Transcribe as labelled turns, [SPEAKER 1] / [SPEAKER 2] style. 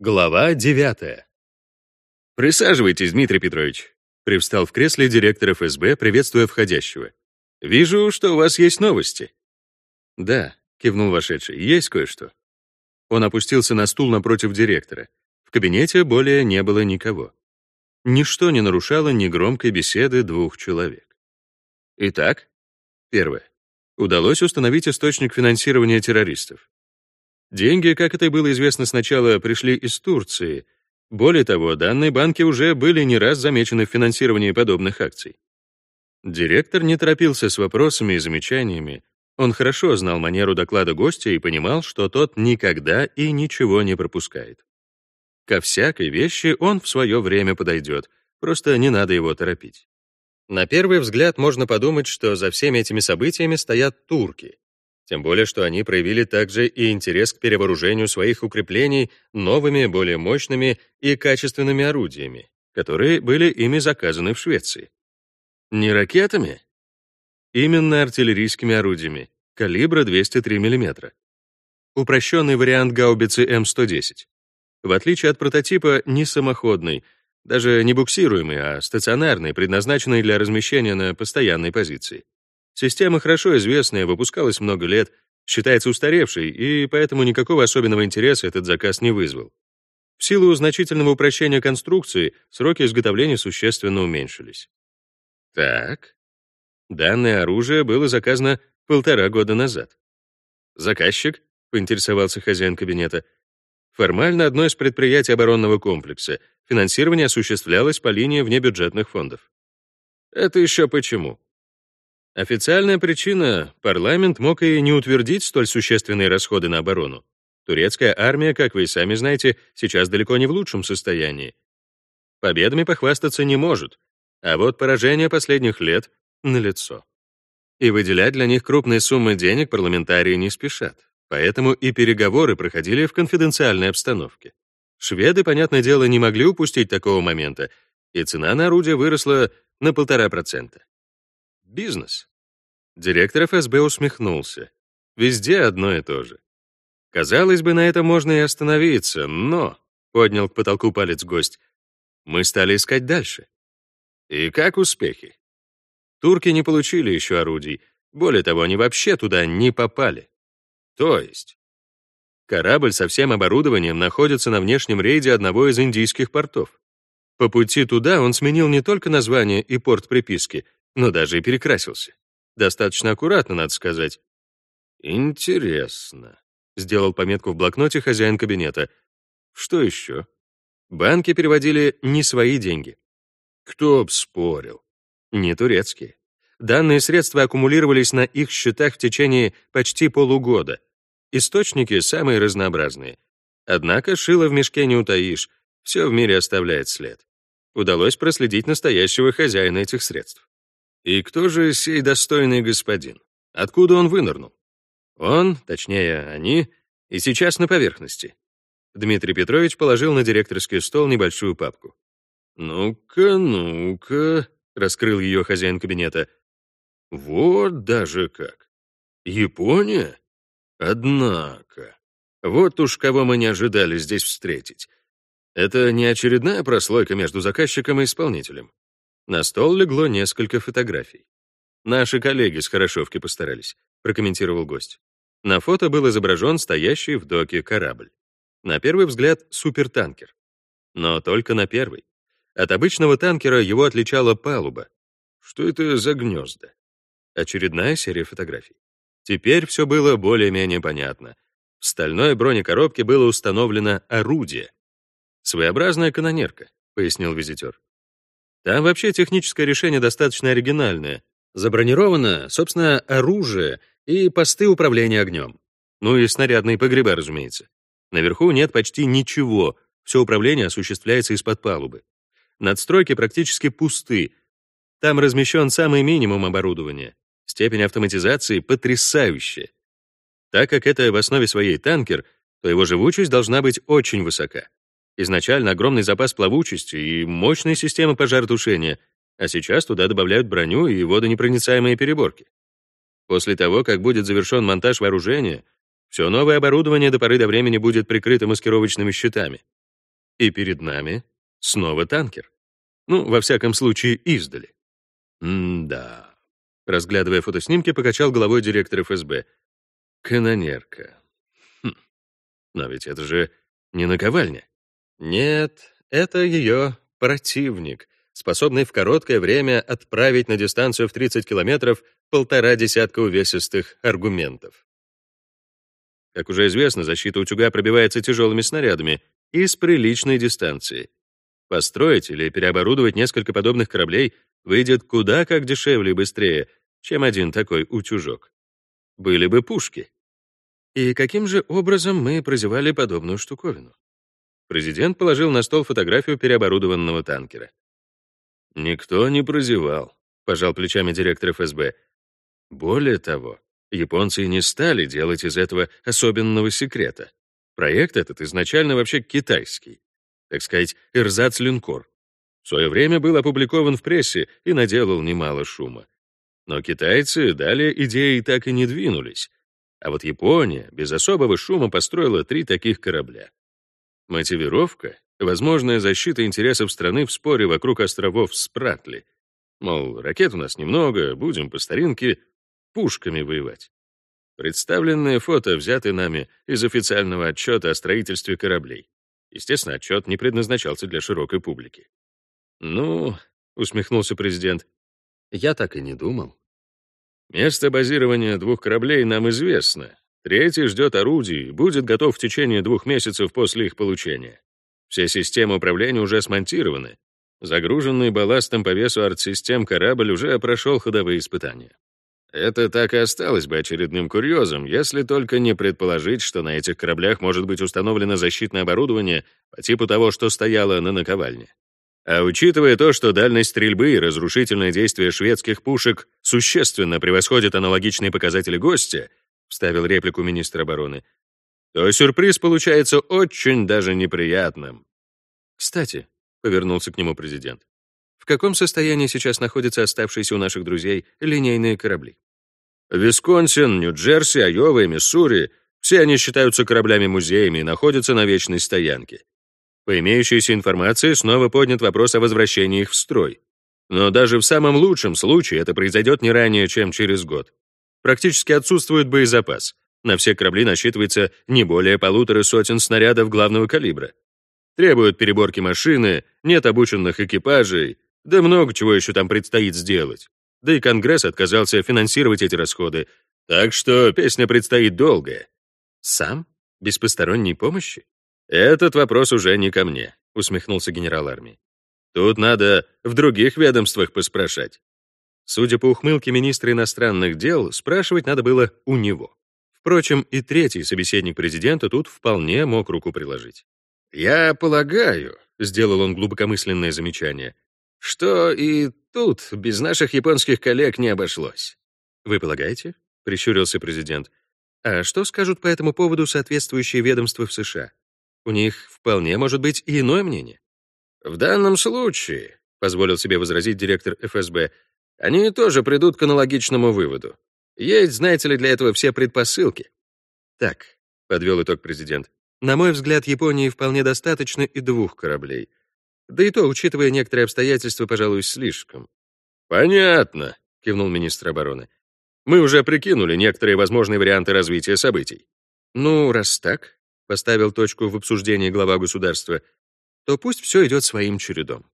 [SPEAKER 1] Глава 9. «Присаживайтесь, Дмитрий Петрович», — привстал в кресле директор ФСБ, приветствуя входящего. «Вижу, что у вас есть новости». «Да», — кивнул вошедший, — «есть кое-что». Он опустился на стул напротив директора. В кабинете более не было никого. Ничто не нарушало негромкой беседы двух человек. Итак, первое. Удалось установить источник финансирования террористов. Деньги, как это было известно сначала, пришли из Турции. Более того, данные банки уже были не раз замечены в финансировании подобных акций. Директор не торопился с вопросами и замечаниями. Он хорошо знал манеру доклада гостя и понимал, что тот никогда и ничего не пропускает. Ко всякой вещи он в свое время подойдет, просто не надо его торопить. На первый взгляд можно подумать, что за всеми этими событиями стоят турки, тем более, что они проявили также и интерес к перевооружению своих укреплений новыми, более мощными и качественными орудиями, которые были ими заказаны в Швеции. Не ракетами? Именно артиллерийскими орудиями, калибра 203 мм. Упрощенный вариант гаубицы М110. В отличие от прототипа, не самоходный, даже не буксируемый, а стационарный, предназначенный для размещения на постоянной позиции. Система хорошо известная, выпускалась много лет, считается устаревшей, и поэтому никакого особенного интереса этот заказ не вызвал. В силу значительного упрощения конструкции сроки изготовления существенно уменьшились. Так, данное оружие было заказано полтора года назад. Заказчик, поинтересовался хозяин кабинета, формально одно из предприятий оборонного комплекса, финансирование осуществлялось по линии внебюджетных фондов. Это еще почему? Официальная причина — парламент мог и не утвердить столь существенные расходы на оборону. Турецкая армия, как вы и сами знаете, сейчас далеко не в лучшем состоянии. Победами похвастаться не может, а вот поражение последних лет налицо. И выделять для них крупные суммы денег парламентарии не спешат, поэтому и переговоры проходили в конфиденциальной обстановке. Шведы, понятное дело, не могли упустить такого момента, и цена на орудие выросла на полтора процента. Бизнес. Директор ФСБ усмехнулся. Везде одно и то же. Казалось бы, на этом можно и остановиться, но, поднял к потолку палец гость, мы стали искать дальше. И как успехи? Турки не получили еще орудий. Более того, они вообще туда не попали. То есть? Корабль со всем оборудованием находится на внешнем рейде одного из индийских портов. По пути туда он сменил не только название и порт приписки — но даже и перекрасился. Достаточно аккуратно, надо сказать. Интересно. Сделал пометку в блокноте хозяин кабинета. Что еще? Банки переводили не свои деньги. Кто б спорил? Не турецкие. Данные средства аккумулировались на их счетах в течение почти полугода. Источники самые разнообразные. Однако шило в мешке не утаишь, все в мире оставляет след. Удалось проследить настоящего хозяина этих средств. И кто же сей достойный господин? Откуда он вынырнул? Он, точнее, они, и сейчас на поверхности. Дмитрий Петрович положил на директорский стол небольшую папку. «Ну-ка, ну-ка», — раскрыл ее хозяин кабинета. «Вот даже как. Япония? Однако. Вот уж кого мы не ожидали здесь встретить. Это не очередная прослойка между заказчиком и исполнителем. На стол легло несколько фотографий. «Наши коллеги с Хорошовки постарались», — прокомментировал гость. На фото был изображен стоящий в доке корабль. На первый взгляд — супертанкер. Но только на первый. От обычного танкера его отличала палуба. Что это за гнезда? Очередная серия фотографий. Теперь все было более-менее понятно. В стальной бронекоробке было установлено орудие. «Своеобразная канонерка», — пояснил визитер. Там вообще техническое решение достаточно оригинальное. Забронировано, собственно, оружие и посты управления огнем. Ну и снарядные погреба, разумеется. Наверху нет почти ничего, все управление осуществляется из-под палубы. Надстройки практически пусты. Там размещен самый минимум оборудования. Степень автоматизации потрясающая. Так как это в основе своей танкер, то его живучесть должна быть очень высока. Изначально огромный запас плавучести и мощная система пожаротушения, а сейчас туда добавляют броню и водонепроницаемые переборки. После того, как будет завершен монтаж вооружения, все новое оборудование до поры до времени будет прикрыто маскировочными щитами. И перед нами снова танкер. Ну, во всяком случае, издали. М-да. Разглядывая фотоснимки, покачал головой директор ФСБ. Канонерка. Хм. Но ведь это же не наковальня. Нет, это ее противник, способный в короткое время отправить на дистанцию в 30 километров полтора десятка увесистых аргументов. Как уже известно, защита утюга пробивается тяжелыми снарядами и с приличной дистанции. Построить или переоборудовать несколько подобных кораблей выйдет куда как дешевле и быстрее, чем один такой утюжок. Были бы пушки. И каким же образом мы прозевали подобную штуковину? Президент положил на стол фотографию переоборудованного танкера. «Никто не прозевал», — пожал плечами директор ФСБ. Более того, японцы не стали делать из этого особенного секрета. Проект этот изначально вообще китайский. Так сказать, эрзац-линкор. В свое время был опубликован в прессе и наделал немало шума. Но китайцы далее идеи так и не двинулись. А вот Япония без особого шума построила три таких корабля. Мотивировка — возможная защита интересов страны в споре вокруг островов Спратли. Мол, ракет у нас немного, будем по старинке пушками воевать. Представленные фото взяты нами из официального отчета о строительстве кораблей. Естественно, отчет не предназначался для широкой публики. «Ну», — усмехнулся президент, — «я так и не думал». «Место базирования двух кораблей нам известно. Третий ждет орудий и будет готов в течение двух месяцев после их получения. Все системы управления уже смонтированы. Загруженный балластом по весу артсистем корабль уже прошел ходовые испытания. Это так и осталось бы очередным курьезом, если только не предположить, что на этих кораблях может быть установлено защитное оборудование по типу того, что стояло на наковальне. А учитывая то, что дальность стрельбы и разрушительное действие шведских пушек существенно превосходят аналогичные показатели гостя, вставил реплику министр обороны, то сюрприз получается очень даже неприятным. Кстати, повернулся к нему президент. В каком состоянии сейчас находятся оставшиеся у наших друзей линейные корабли? Висконсин, Нью-Джерси, Айова и Миссури — все они считаются кораблями-музеями и находятся на вечной стоянке. По имеющейся информации снова поднят вопрос о возвращении их в строй. Но даже в самом лучшем случае это произойдет не ранее, чем через год. Практически отсутствует боезапас. На все корабли насчитывается не более полутора сотен снарядов главного калибра. Требуют переборки машины, нет обученных экипажей, да много чего еще там предстоит сделать. Да и Конгресс отказался финансировать эти расходы, так что песня предстоит долгая. Сам? Без посторонней помощи? Этот вопрос уже не ко мне, усмехнулся генерал армии. Тут надо в других ведомствах поспрашать. Судя по ухмылке министра иностранных дел, спрашивать надо было у него. Впрочем, и третий собеседник президента тут вполне мог руку приложить. «Я полагаю», — сделал он глубокомысленное замечание, что и тут без наших японских коллег не обошлось. Вы полагаете? Прищурился президент. А что скажут по этому поводу соответствующие ведомства в США? У них вполне может быть иное мнение. В данном случае, позволил себе возразить директор ФСБ, они тоже придут к аналогичному выводу. Есть, знаете ли, для этого все предпосылки. Так, подвел итог президент. На мой взгляд, Японии вполне достаточно и двух кораблей. Да и то, учитывая некоторые обстоятельства, пожалуй, слишком. Понятно, кивнул министр обороны. Мы уже прикинули некоторые возможные варианты развития событий. Ну, раз так, поставил точку в обсуждении глава государства, то пусть все идет своим чередом.